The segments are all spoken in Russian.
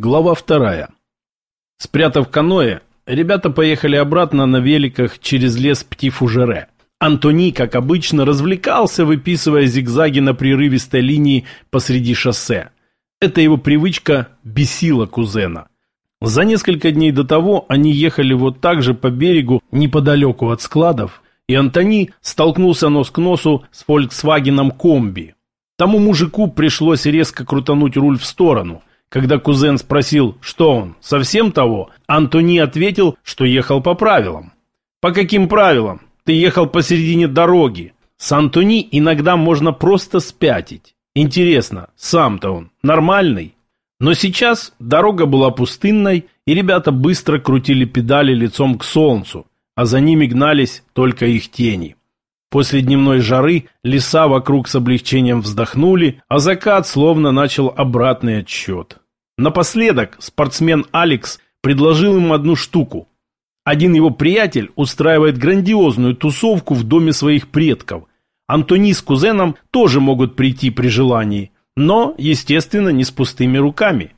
Глава вторая. Спрятав каноэ, ребята поехали обратно на великах через лес Птифужере. Антони, как обычно, развлекался, выписывая зигзаги на прерывистой линии посреди шоссе. Эта его привычка бесила кузена. За несколько дней до того они ехали вот так же по берегу неподалеку от складов, и Антони столкнулся нос к носу с «Фольксвагеном Комби». Тому мужику пришлось резко крутануть руль в сторону – когда кузен спросил, что он, совсем того, Антони ответил, что ехал по правилам. «По каким правилам? Ты ехал посередине дороги. С Антони иногда можно просто спятить. Интересно, сам-то он нормальный?» Но сейчас дорога была пустынной, и ребята быстро крутили педали лицом к солнцу, а за ними гнались только их тени. После дневной жары леса вокруг с облегчением вздохнули, а закат словно начал обратный отсчет. Напоследок спортсмен Алекс предложил им одну штуку. Один его приятель устраивает грандиозную тусовку в доме своих предков. Антони с кузеном тоже могут прийти при желании, но, естественно, не с пустыми руками.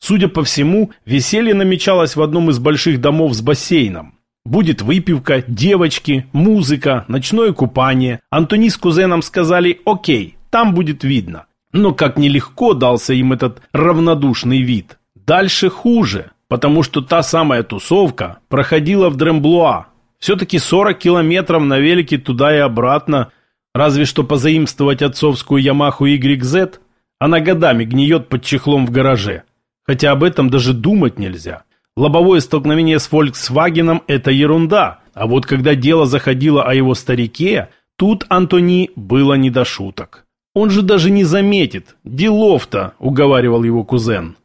Судя по всему, веселье намечалось в одном из больших домов с бассейном. Будет выпивка, девочки, музыка, ночное купание. Антони с кузеном сказали «Окей, там будет видно». Но как нелегко дался им этот равнодушный вид. Дальше хуже, потому что та самая тусовка проходила в Дремблуа. Все-таки 40 километров на велике туда и обратно. Разве что позаимствовать отцовскую Ямаху YZ, она годами гниет под чехлом в гараже. Хотя об этом даже думать нельзя. Лобовое столкновение с Volkswagen – это ерунда, а вот когда дело заходило о его старике, тут Антони было не до шуток. Он же даже не заметит. Делов-то, уговаривал его кузен.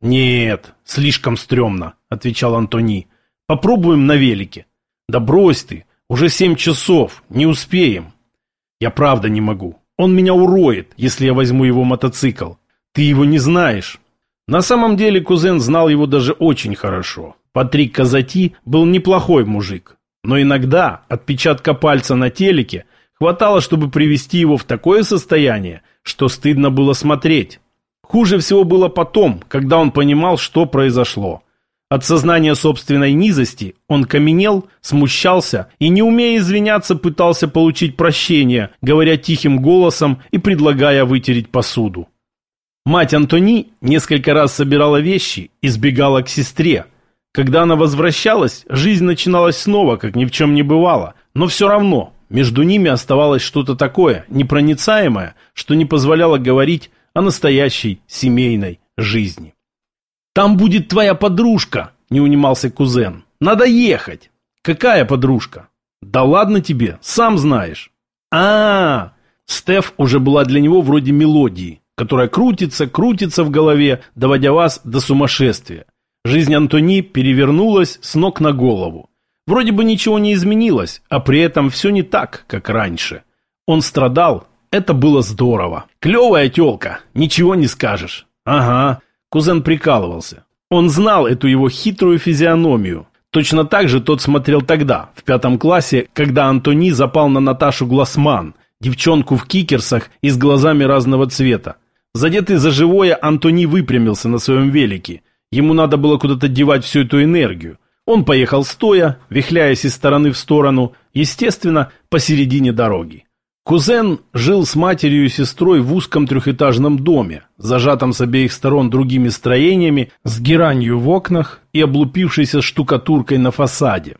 Нет, слишком стрёмно, отвечал Антони. Попробуем на велике. Да брось ты, уже семь часов, не успеем. Я правда не могу. Он меня уроет, если я возьму его мотоцикл. Ты его не знаешь. На самом деле кузен знал его даже очень хорошо. Патрик Казати был неплохой мужик. Но иногда отпечатка пальца на телеке хватало, чтобы привести его в такое состояние, что стыдно было смотреть. Хуже всего было потом, когда он понимал, что произошло. От сознания собственной низости он каменел, смущался и, не умея извиняться, пытался получить прощение, говоря тихим голосом и предлагая вытереть посуду. Мать Антони несколько раз собирала вещи и сбегала к сестре. Когда она возвращалась, жизнь начиналась снова, как ни в чем не бывало. Но все равно между ними оставалось что-то такое, непроницаемое, что не позволяло говорить о настоящей семейной жизни. «Там будет твоя подружка», — не унимался кузен. «Надо ехать». «Какая подружка?» «Да ладно тебе, сам знаешь». А, -а, а Стеф уже была для него вроде мелодии которая крутится, крутится в голове, доводя вас до сумасшествия. Жизнь Антони перевернулась с ног на голову. Вроде бы ничего не изменилось, а при этом все не так, как раньше. Он страдал, это было здорово. Клевая телка, ничего не скажешь. Ага, кузен прикалывался. Он знал эту его хитрую физиономию. Точно так же тот смотрел тогда, в пятом классе, когда Антони запал на Наташу Гласман, девчонку в кикерсах и с глазами разного цвета. Задетый за живое, Антони выпрямился на своем велике. Ему надо было куда-то девать всю эту энергию. Он поехал стоя, вихляясь из стороны в сторону, естественно, посередине дороги. Кузен жил с матерью и сестрой в узком трехэтажном доме, зажатом с обеих сторон другими строениями, с геранью в окнах и облупившейся штукатуркой на фасаде.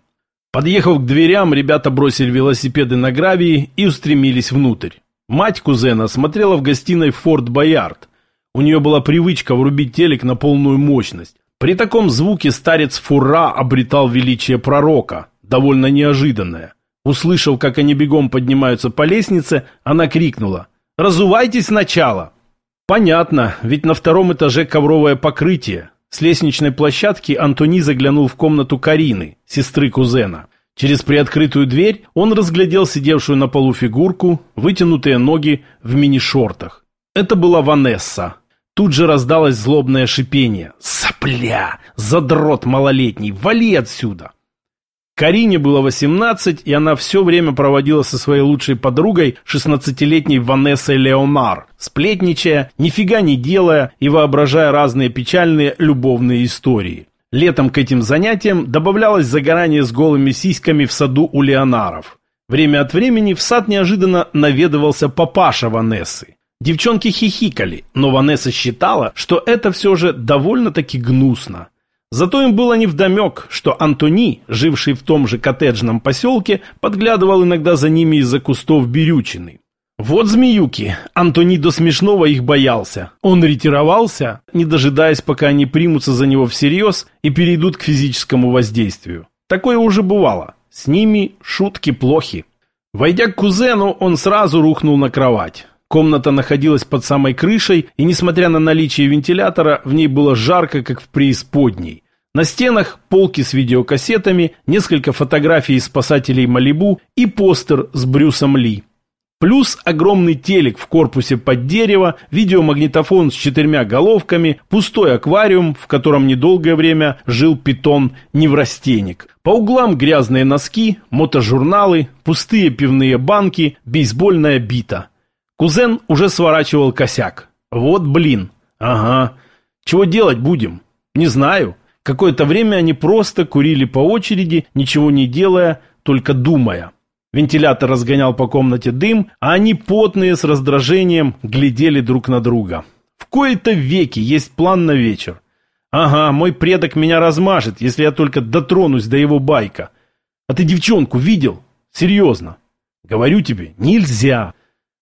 Подъехав к дверям, ребята бросили велосипеды на гравии и устремились внутрь. Мать кузена смотрела в гостиной «Форт Боярд». У нее была привычка врубить телек на полную мощность. При таком звуке старец Фура обретал величие пророка, довольно неожиданное. Услышав, как они бегом поднимаются по лестнице, она крикнула «Разувайтесь сначала!» Понятно, ведь на втором этаже ковровое покрытие. С лестничной площадки Антони заглянул в комнату Карины, сестры кузена. Через приоткрытую дверь он разглядел сидевшую на полу фигурку, вытянутые ноги в мини-шортах. Это была Ванесса. Тут же раздалось злобное шипение. «Сопля! Задрот малолетний! Вали отсюда!» Карине было 18, и она все время проводила со своей лучшей подругой, 16-летней Ванессой Леонар, сплетничая, нифига не делая и воображая разные печальные любовные истории. Летом к этим занятиям добавлялось загорание с голыми сиськами в саду у Леонаров. Время от времени в сад неожиданно наведывался папаша Ванессы. Девчонки хихикали, но Ванесса считала, что это все же довольно-таки гнусно. Зато им было невдомек, что Антони, живший в том же коттеджном поселке, подглядывал иногда за ними из-за кустов берючины. Вот змеюки, Антони до смешного их боялся. Он ретировался, не дожидаясь, пока они примутся за него всерьез и перейдут к физическому воздействию. Такое уже бывало. С ними шутки плохи. Войдя к кузену, он сразу рухнул на кровать. Комната находилась под самой крышей, и несмотря на наличие вентилятора, в ней было жарко, как в преисподней. На стенах полки с видеокассетами, несколько фотографий спасателей Малибу и постер с Брюсом Ли. Плюс огромный телек в корпусе под дерево, видеомагнитофон с четырьмя головками, пустой аквариум, в котором недолгое время жил питон-неврастенник. По углам грязные носки, мотожурналы, пустые пивные банки, бейсбольная бита – Кузен уже сворачивал косяк. Вот блин. Ага. Чего делать будем? Не знаю. Какое-то время они просто курили по очереди, ничего не делая, только думая. Вентилятор разгонял по комнате дым, а они, потные, с раздражением, глядели друг на друга. В кои-то веки есть план на вечер. Ага, мой предок меня размажет, если я только дотронусь до его байка. А ты девчонку видел? Серьезно. Говорю тебе, нельзя.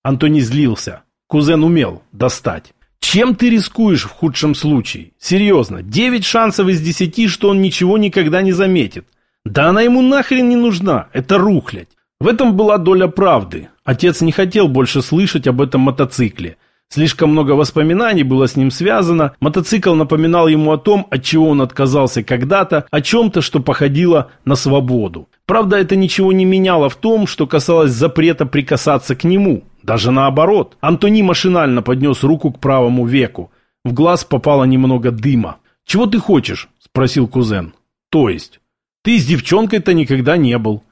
Антони злился. Кузен умел достать. Чем ты рискуешь в худшем случае? Серьезно, девять шансов из десяти, что он ничего никогда не заметит. Да она ему нахрен не нужна, это рухлядь. В этом была доля правды. Отец не хотел больше слышать об этом мотоцикле. Слишком много воспоминаний было с ним связано. Мотоцикл напоминал ему о том, от чего он отказался когда-то, о чем-то, что походило на свободу. Правда, это ничего не меняло в том, что касалось запрета прикасаться к нему. Даже наоборот. Антони машинально поднес руку к правому веку. В глаз попало немного дыма. «Чего ты хочешь?» – спросил кузен. «То есть? Ты с девчонкой-то никогда не был».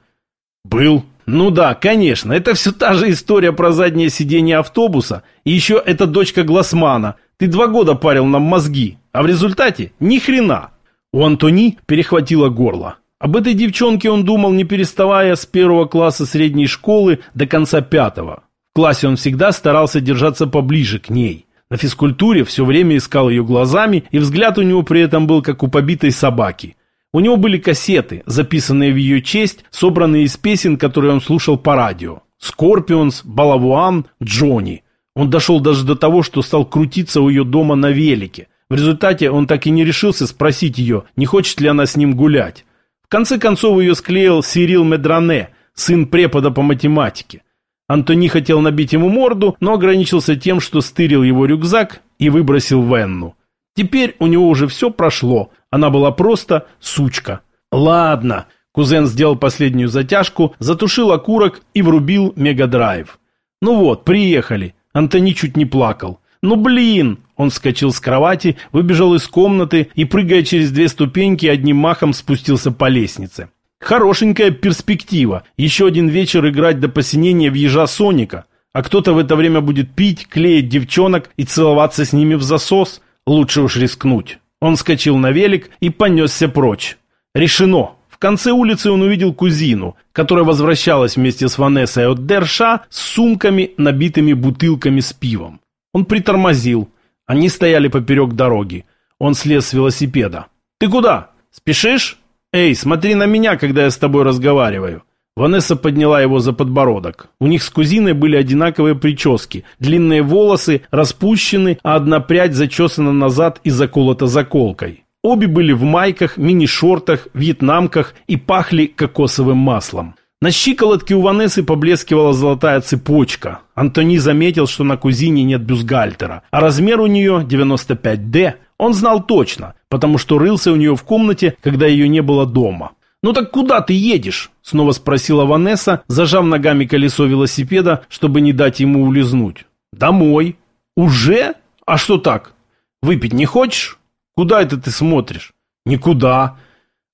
«Был. Ну да, конечно. Это все та же история про заднее сиденье автобуса. И еще это дочка Глассмана. Ты два года парил нам мозги. А в результате ни хрена». У Антони перехватило горло. Об этой девчонке он думал, не переставая с первого класса средней школы до конца пятого. В классе он всегда старался держаться поближе к ней. На физкультуре все время искал ее глазами, и взгляд у него при этом был как у побитой собаки. У него были кассеты, записанные в ее честь, собранные из песен, которые он слушал по радио. «Скорпионс», «Балавуан», «Джонни». Он дошел даже до того, что стал крутиться у ее дома на велике. В результате он так и не решился спросить ее, не хочет ли она с ним гулять. В конце концов ее склеил Сирил Медране, сын препода по математике. Антони хотел набить ему морду, но ограничился тем, что стырил его рюкзак и выбросил в Энну. Теперь у него уже все прошло, она была просто сучка. Ладно, кузен сделал последнюю затяжку, затушил окурок и врубил мегадрайв. Ну вот, приехали. Антони чуть не плакал. «Ну блин!» Он вскочил с кровати, выбежал из комнаты и, прыгая через две ступеньки, одним махом спустился по лестнице. Хорошенькая перспектива. Еще один вечер играть до посинения в ежа Соника. А кто-то в это время будет пить, клеить девчонок и целоваться с ними в засос. Лучше уж рискнуть. Он скочил на велик и понесся прочь. Решено. В конце улицы он увидел кузину, которая возвращалась вместе с Ванессой от Дерша с сумками, набитыми бутылками с пивом. Он притормозил. Они стояли поперек дороги. Он слез с велосипеда. «Ты куда? Спешишь?» «Эй, смотри на меня, когда я с тобой разговариваю». Ванесса подняла его за подбородок. У них с кузиной были одинаковые прически. Длинные волосы распущены, а одна прядь зачесана назад и заколота заколкой. Обе были в майках, мини-шортах, вьетнамках и пахли кокосовым маслом. На щиколотке у Ванессы поблескивала золотая цепочка. Антони заметил, что на кузине нет бюстгальтера, а размер у нее 95D. Он знал точно, потому что рылся у нее в комнате, когда ее не было дома. «Ну так куда ты едешь?» – снова спросила Ванесса, зажав ногами колесо велосипеда, чтобы не дать ему улизнуть. «Домой». «Уже? А что так? Выпить не хочешь? Куда это ты смотришь?» «Никуда».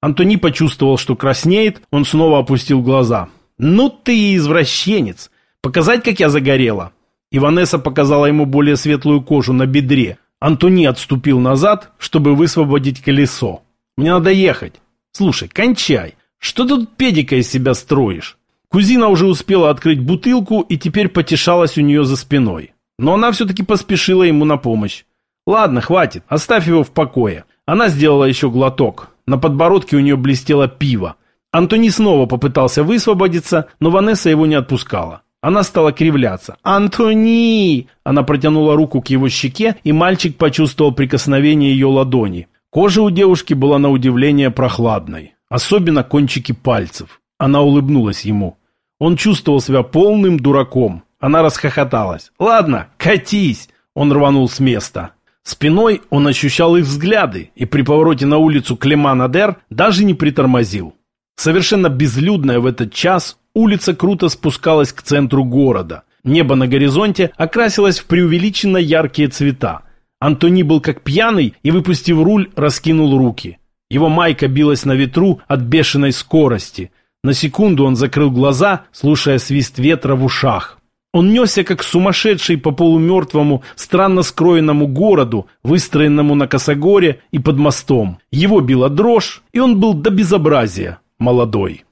Антони почувствовал, что краснеет, он снова опустил глаза. «Ну ты извращенец! Показать, как я загорела!» Иванесса показала ему более светлую кожу на бедре. Антони отступил назад, чтобы высвободить колесо. «Мне надо ехать. Слушай, кончай. Что ты тут педика из себя строишь?» Кузина уже успела открыть бутылку и теперь потешалась у нее за спиной. Но она все-таки поспешила ему на помощь. «Ладно, хватит, оставь его в покое». Она сделала еще глоток. На подбородке у нее блестело пиво. Антони снова попытался высвободиться, но Ванесса его не отпускала. Она стала кривляться. «Антони!» Она протянула руку к его щеке, и мальчик почувствовал прикосновение ее ладони. Кожа у девушки была на удивление прохладной. Особенно кончики пальцев. Она улыбнулась ему. Он чувствовал себя полным дураком. Она расхохоталась. «Ладно, катись!» Он рванул с места. Спиной он ощущал их взгляды и при повороте на улицу Клеман-Адер даже не притормозил. Совершенно безлюдная в этот час улица круто спускалась к центру города. Небо на горизонте окрасилось в преувеличенно яркие цвета. Антони был как пьяный и, выпустив руль, раскинул руки. Его майка билась на ветру от бешеной скорости. На секунду он закрыл глаза, слушая свист ветра в ушах. Он несся как сумасшедший по полумертвому, странно скроенному городу, выстроенному на косогоре и под мостом. Его била дрожь, и он был до безобразия молодой.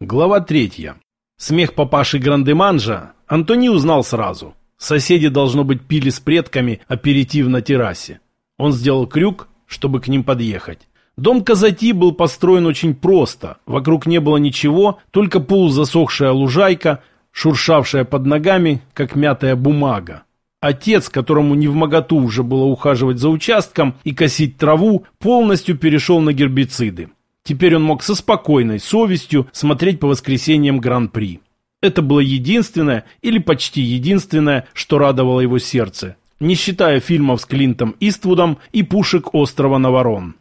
Глава третья. Смех папаши Грандеманжа Антони узнал сразу. Соседи, должно быть, пили с предками аперитив на террасе. Он сделал крюк, чтобы к ним подъехать. Дом Казати был построен очень просто. Вокруг не было ничего, только полузасохшая лужайка, шуршавшая под ногами, как мятая бумага. Отец, которому не в моготу уже было ухаживать за участком и косить траву, полностью перешел на гербициды. Теперь он мог со спокойной совестью смотреть по воскресеньям Гран-при. Это было единственное или почти единственное, что радовало его сердце, не считая фильмов с Клинтом Иствудом и пушек острова Наворон.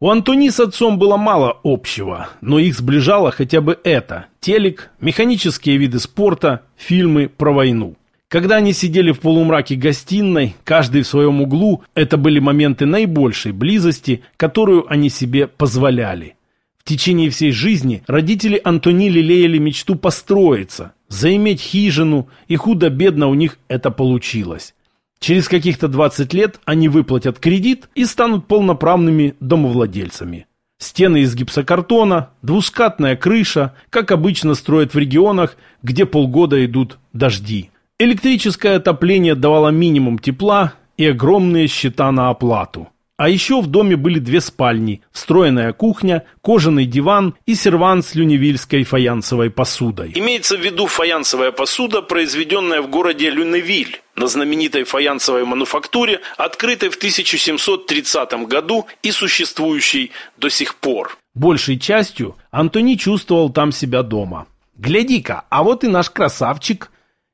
У Антони с отцом было мало общего, но их сближало хотя бы это – телек, механические виды спорта, фильмы про войну. Когда они сидели в полумраке гостиной, каждый в своем углу, это были моменты наибольшей близости, которую они себе позволяли. В течение всей жизни родители Антони лелеяли мечту построиться, заиметь хижину, и худо-бедно у них это получилось. Через каких-то 20 лет они выплатят кредит и станут полноправными домовладельцами. Стены из гипсокартона, двускатная крыша, как обычно строят в регионах, где полгода идут дожди. Электрическое отопление давало минимум тепла и огромные счета на оплату. А еще в доме были две спальни, встроенная кухня, кожаный диван и сервант с люневильской фаянсовой посудой. Имеется в виду фаянсовая посуда, произведенная в городе Люневиль на знаменитой фаянсовой мануфактуре, открытой в 1730 году и существующей до сих пор. Большей частью Антони чувствовал там себя дома. «Гляди-ка, а вот и наш красавчик!»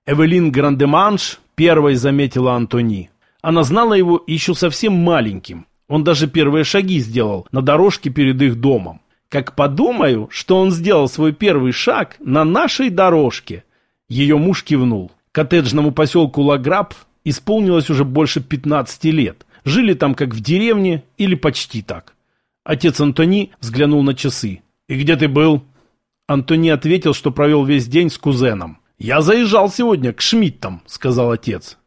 Эвелин Грандеманш первой заметила Антони. Она знала его еще совсем маленьким, он даже первые шаги сделал на дорожке перед их домом. Как подумаю, что он сделал свой первый шаг на нашей дорожке. Ее муж кивнул. Коттеджному поселку Лаграб исполнилось уже больше 15 лет. Жили там как в деревне или почти так. Отец Антони взглянул на часы. «И где ты был?» Антони ответил, что провел весь день с кузеном. «Я заезжал сегодня к Шмидтам», — сказал отец.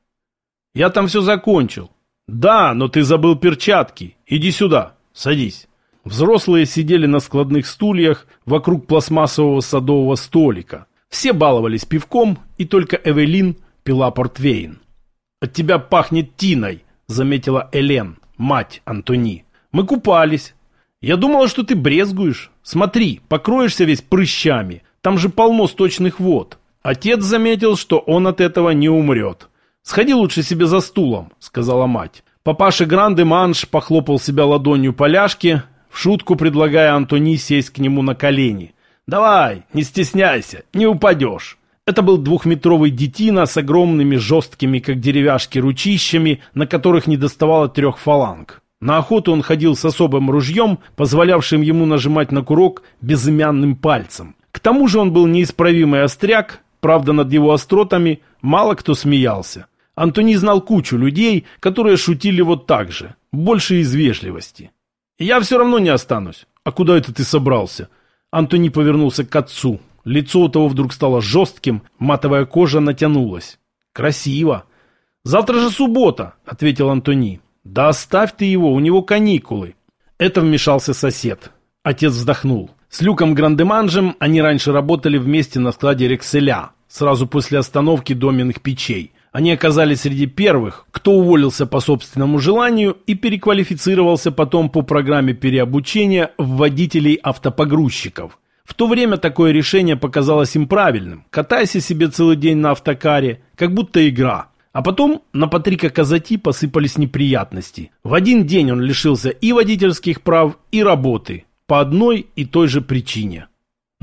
«Я там все закончил. «Да, но ты забыл перчатки. Иди сюда, садись». Взрослые сидели на складных стульях вокруг пластмассового садового столика. Все баловались пивком, и только Эвелин пила портвейн. «От тебя пахнет тиной», — заметила Элен, мать Антони. «Мы купались. Я думала, что ты брезгуешь. Смотри, покроешься весь прыщами. Там же полно сточных вод». Отец заметил, что он от этого не умрет. «Сходи лучше себе за стулом», — сказала мать. Папаша Гранде Манш похлопал себя ладонью по ляжке, в шутку предлагая Антони сесть к нему на колени. «Давай, не стесняйся, не упадешь». Это был двухметровый детина с огромными жесткими, как деревяшки, ручищами, на которых не доставало трех фаланг. На охоту он ходил с особым ружьем, позволявшим ему нажимать на курок безымянным пальцем. К тому же он был неисправимый остряк, правда над его остротами мало кто смеялся. Антони знал кучу людей, которые шутили вот так же, больше из вежливости. «Я все равно не останусь. А куда это ты собрался?» Антони повернулся к отцу. Лицо у того вдруг стало жестким, матовая кожа натянулась. «Красиво!» «Завтра же суббота», — ответил Антони. «Да оставь ты его, у него каникулы». Это вмешался сосед. Отец вздохнул. С Люком Грандеманжем они раньше работали вместе на складе Рекселя, сразу после остановки доменных печей. Они оказались среди первых, кто уволился по собственному желанию и переквалифицировался потом по программе переобучения в водителей автопогрузчиков. В то время такое решение показалось им правильным. Катайся себе целый день на автокаре, как будто игра. А потом на Патрика Казати посыпались неприятности. В один день он лишился и водительских прав, и работы по одной и той же причине.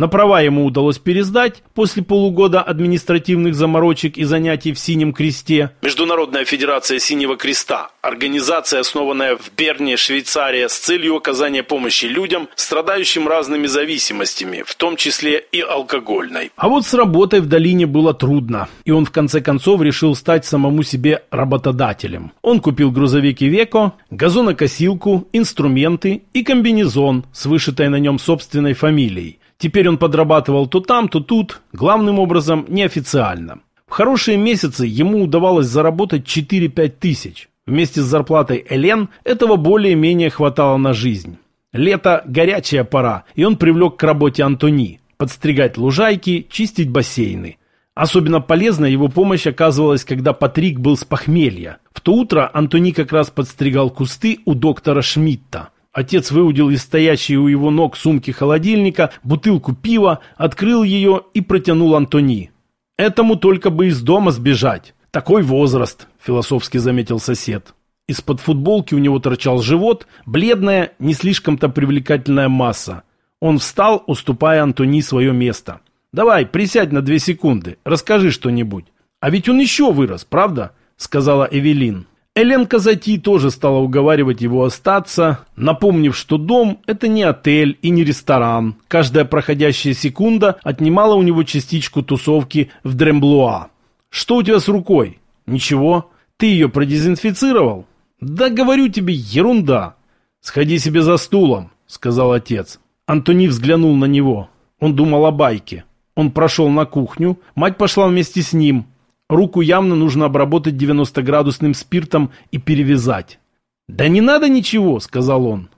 На права ему удалось пересдать после полугода административных заморочек и занятий в «Синем кресте». Международная федерация «Синего креста» – организация, основанная в Берне, Швейцария, с целью оказания помощи людям, страдающим разными зависимостями, в том числе и алкогольной. А вот с работой в долине было трудно, и он в конце концов решил стать самому себе работодателем. Он купил грузовик Ивеко, газонокосилку, инструменты и комбинезон с вышитой на нем собственной фамилией. Теперь он подрабатывал то там, то тут, главным образом неофициально. В хорошие месяцы ему удавалось заработать 4-5 тысяч. Вместе с зарплатой Элен этого более-менее хватало на жизнь. Лето – горячая пора, и он привлек к работе Антони. Подстригать лужайки, чистить бассейны. Особенно полезна его помощь оказывалась, когда Патрик был с похмелья. В то утро Антони как раз подстригал кусты у доктора Шмидта. Отец выудил из стоящей у его ног сумки холодильника бутылку пива, открыл ее и протянул Антони. «Этому только бы из дома сбежать. Такой возраст», – философски заметил сосед. Из-под футболки у него торчал живот, бледная, не слишком-то привлекательная масса. Он встал, уступая Антони свое место. «Давай, присядь на две секунды, расскажи что-нибудь». «А ведь он еще вырос, правда?» – сказала Эвелин. Элен Казати тоже стала уговаривать его остаться, напомнив, что дом – это не отель и не ресторан. Каждая проходящая секунда отнимала у него частичку тусовки в Дремблуа. «Что у тебя с рукой?» «Ничего. Ты ее продезинфицировал?» «Да говорю тебе, ерунда!» «Сходи себе за стулом», – сказал отец. Антони взглянул на него. Он думал о байке. Он прошел на кухню, мать пошла вместе с ним. Руку явно нужно обработать 90-градусным спиртом и перевязать. «Да не надо ничего», — сказал он.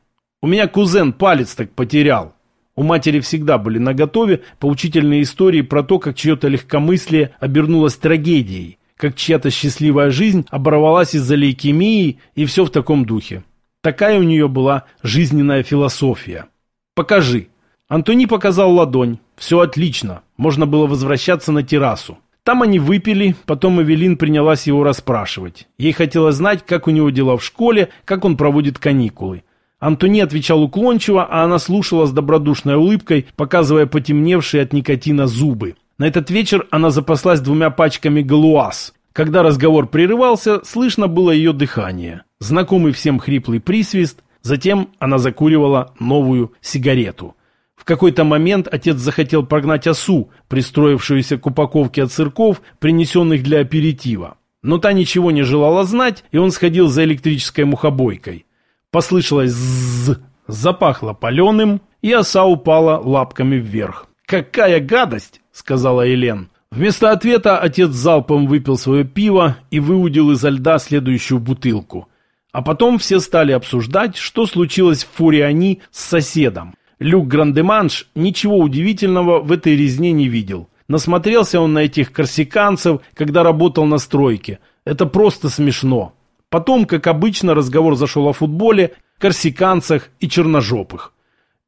«У меня кузен палец так потерял». У матери всегда были наготове поучительные истории про то, как чье-то легкомыслие обернулось трагедией, как чья-то счастливая жизнь оборвалась из-за лейкемии и все в таком духе. Такая у нее была жизненная философия. «Покажи». Антони показал ладонь. «Все отлично. Можно было возвращаться на террасу». Там они выпили, потом Эвелин принялась его расспрашивать. Ей хотелось знать, как у него дела в школе, как он проводит каникулы. Антони отвечал уклончиво, а она слушала с добродушной улыбкой, показывая потемневшие от никотина зубы. На этот вечер она запаслась двумя пачками галуаз. Когда разговор прерывался, слышно было ее дыхание. Знакомый всем хриплый присвист, затем она закуривала новую сигарету – в какой-то момент отец захотел прогнать осу, пристроившуюся к упаковке от сырков, принесенных для аперитива. Но та ничего не желала знать, и он сходил за электрической мухобойкой. Послышалось «зззз», запахло паленым, и оса упала лапками вверх. «Какая гадость!» — сказала Елен. Вместо ответа отец залпом выпил свое пиво и выудил изо льда следующую бутылку. А потом все стали обсуждать, что случилось в Фуриани с соседом. Люк Грандеманш ничего удивительного в этой резне не видел. Насмотрелся он на этих корсиканцев, когда работал на стройке. Это просто смешно. Потом, как обычно, разговор зашел о футболе, корсиканцах и черножопых.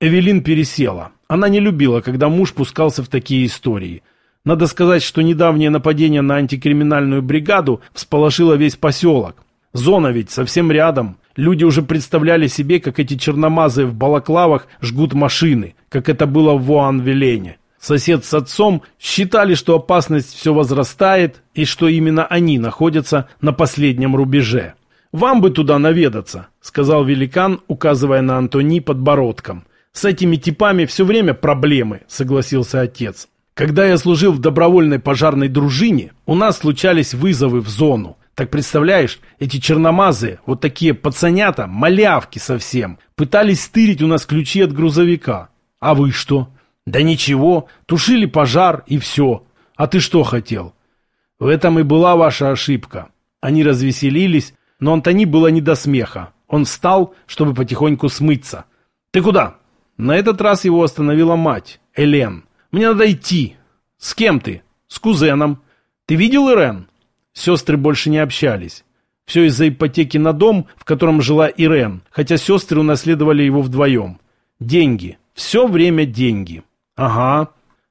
Эвелин пересела. Она не любила, когда муж пускался в такие истории. Надо сказать, что недавнее нападение на антикриминальную бригаду всполошило весь поселок. Зона ведь совсем рядом. Люди уже представляли себе, как эти черномазы в балаклавах жгут машины, как это было в Вуан-Велене. Сосед с отцом считали, что опасность все возрастает и что именно они находятся на последнем рубеже. «Вам бы туда наведаться», — сказал великан, указывая на Антони подбородком. «С этими типами все время проблемы», — согласился отец. «Когда я служил в добровольной пожарной дружине, у нас случались вызовы в зону. Так представляешь, эти черномазые, вот такие пацанята, малявки совсем, пытались стырить у нас ключи от грузовика. А вы что? Да ничего, тушили пожар и все. А ты что хотел? В этом и была ваша ошибка. Они развеселились, но Антони было не до смеха. Он встал, чтобы потихоньку смыться. «Ты куда?» На этот раз его остановила мать, Элен. «Мне надо идти». «С кем ты?» «С кузеном». «Ты видел Ирен?» Сестры больше не общались. Все из-за ипотеки на дом, в котором жила Ирен, хотя сестры унаследовали его вдвоем. Деньги. Все время деньги. Ага.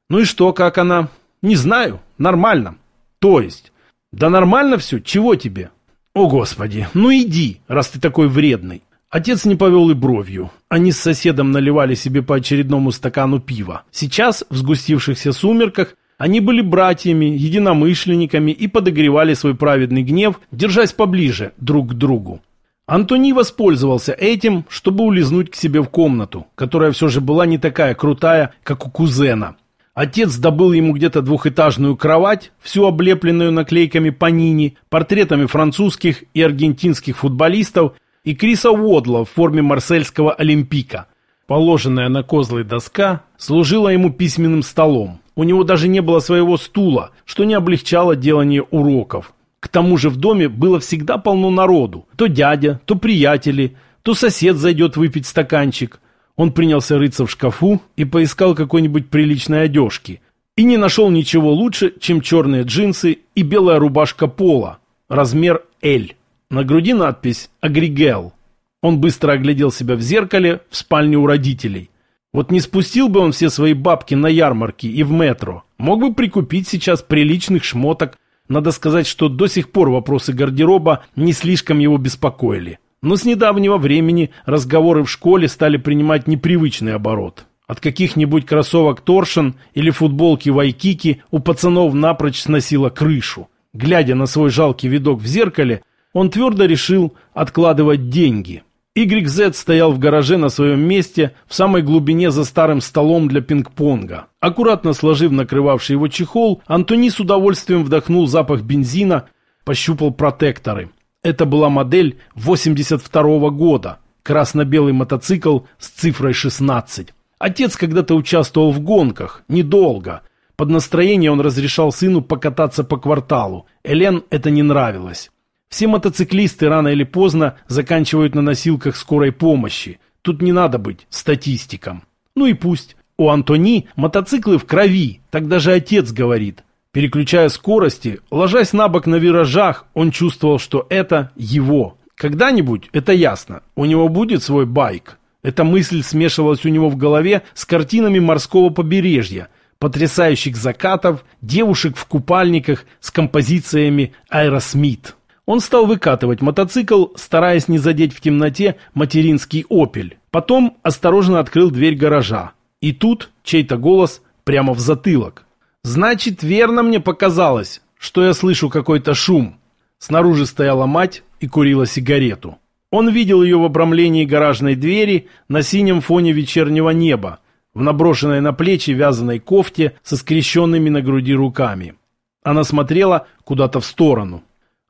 Ну и что, как она? Не знаю. Нормально. То есть? Да нормально все. Чего тебе? О, Господи. Ну иди, раз ты такой вредный. Отец не повел и бровью. Они с соседом наливали себе по очередному стакану пива. Сейчас, в сгустившихся сумерках, они были братьями, единомышленниками и подогревали свой праведный гнев, держась поближе друг к другу. Антони воспользовался этим, чтобы улизнуть к себе в комнату, которая все же была не такая крутая, как у кузена. Отец добыл ему где-то двухэтажную кровать, всю облепленную наклейками Панини, портретами французских и аргентинских футболистов и Криса Уодла в форме марсельского олимпика. Положенная на козлы доска служила ему письменным столом. У него даже не было своего стула, что не облегчало делание уроков. К тому же в доме было всегда полно народу. То дядя, то приятели, то сосед зайдет выпить стаканчик. Он принялся рыться в шкафу и поискал какой-нибудь приличной одежки. И не нашел ничего лучше, чем черные джинсы и белая рубашка пола, размер L. На груди надпись «Агригел». Он быстро оглядел себя в зеркале в спальне у родителей. Вот не спустил бы он все свои бабки на ярмарке и в метро. Мог бы прикупить сейчас приличных шмоток. Надо сказать, что до сих пор вопросы гардероба не слишком его беспокоили. Но с недавнего времени разговоры в школе стали принимать непривычный оборот. От каких-нибудь кроссовок Торшен или футболки Вайкики у пацанов напрочь сносило крышу. Глядя на свой жалкий видок в зеркале, он твердо решил откладывать деньги – YZ стоял в гараже на своем месте, в самой глубине за старым столом для пинг-понга. Аккуратно сложив накрывавший его чехол, Антони с удовольствием вдохнул запах бензина, пощупал протекторы. Это была модель 82 -го года, красно-белый мотоцикл с цифрой 16. Отец когда-то участвовал в гонках, недолго. Под настроение он разрешал сыну покататься по кварталу. Элен это не нравилось. Все мотоциклисты рано или поздно заканчивают на носилках скорой помощи. Тут не надо быть статистиком. Ну и пусть. У Антони мотоциклы в крови, так даже отец говорит. Переключая скорости, ложась на бок на виражах, он чувствовал, что это его. Когда-нибудь, это ясно, у него будет свой байк. Эта мысль смешивалась у него в голове с картинами морского побережья, потрясающих закатов, девушек в купальниках с композициями Аэросмит. Он стал выкатывать мотоцикл, стараясь не задеть в темноте материнский «Опель». Потом осторожно открыл дверь гаража. И тут чей-то голос прямо в затылок. «Значит, верно мне показалось, что я слышу какой-то шум». Снаружи стояла мать и курила сигарету. Он видел ее в обрамлении гаражной двери на синем фоне вечернего неба, в наброшенной на плечи вязаной кофте со скрещенными на груди руками. Она смотрела куда-то в сторону.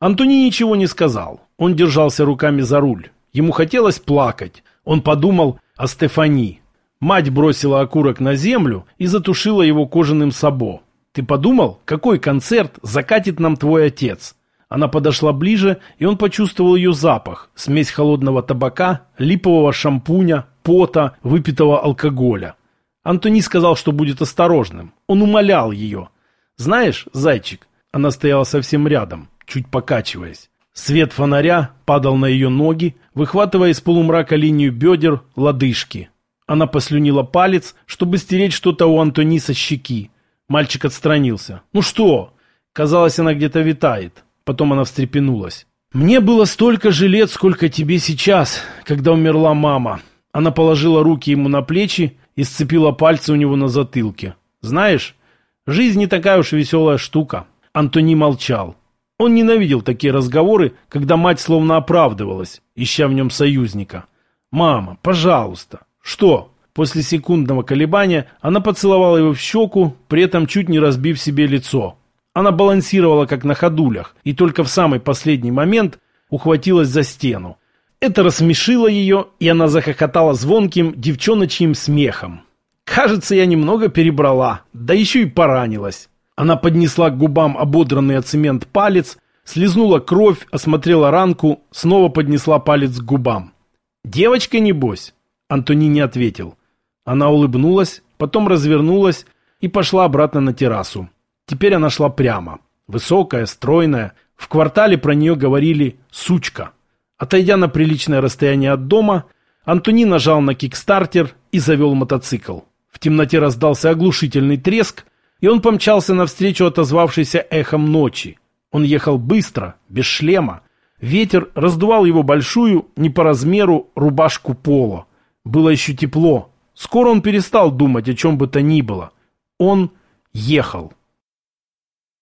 Антони ничего не сказал. Он держался руками за руль. Ему хотелось плакать. Он подумал о Стефани. Мать бросила окурок на землю и затушила его кожаным сабо. «Ты подумал, какой концерт закатит нам твой отец?» Она подошла ближе, и он почувствовал ее запах. Смесь холодного табака, липового шампуня, пота, выпитого алкоголя. Антони сказал, что будет осторожным. Он умолял ее. «Знаешь, зайчик...» Она стояла совсем рядом чуть покачиваясь. Свет фонаря падал на ее ноги, выхватывая из полумрака линию бедер, лодыжки. Она послюнила палец, чтобы стереть что-то у Антони со щеки. Мальчик отстранился. «Ну что?» Казалось, она где-то витает. Потом она встрепенулась. «Мне было столько же лет, сколько тебе сейчас, когда умерла мама». Она положила руки ему на плечи и сцепила пальцы у него на затылке. «Знаешь, жизнь не такая уж веселая штука». Антони молчал. Он ненавидел такие разговоры, когда мать словно оправдывалась, ища в нем союзника. «Мама, пожалуйста!» «Что?» После секундного колебания она поцеловала его в щеку, при этом чуть не разбив себе лицо. Она балансировала как на ходулях и только в самый последний момент ухватилась за стену. Это рассмешило ее, и она захохотала звонким девчоночьим смехом. «Кажется, я немного перебрала, да еще и поранилась». Она поднесла к губам ободранный от цемент палец, слезнула кровь, осмотрела ранку, снова поднесла палец к губам. «Девочка, небось?» Антони не ответил. Она улыбнулась, потом развернулась и пошла обратно на террасу. Теперь она шла прямо. Высокая, стройная. В квартале про нее говорили «сучка». Отойдя на приличное расстояние от дома, Антони нажал на кикстартер и завел мотоцикл. В темноте раздался оглушительный треск, и он помчался навстречу отозвавшейся эхом ночи. Он ехал быстро, без шлема. Ветер раздувал его большую, не по размеру, рубашку поло. Было еще тепло. Скоро он перестал думать о чем бы то ни было. Он ехал.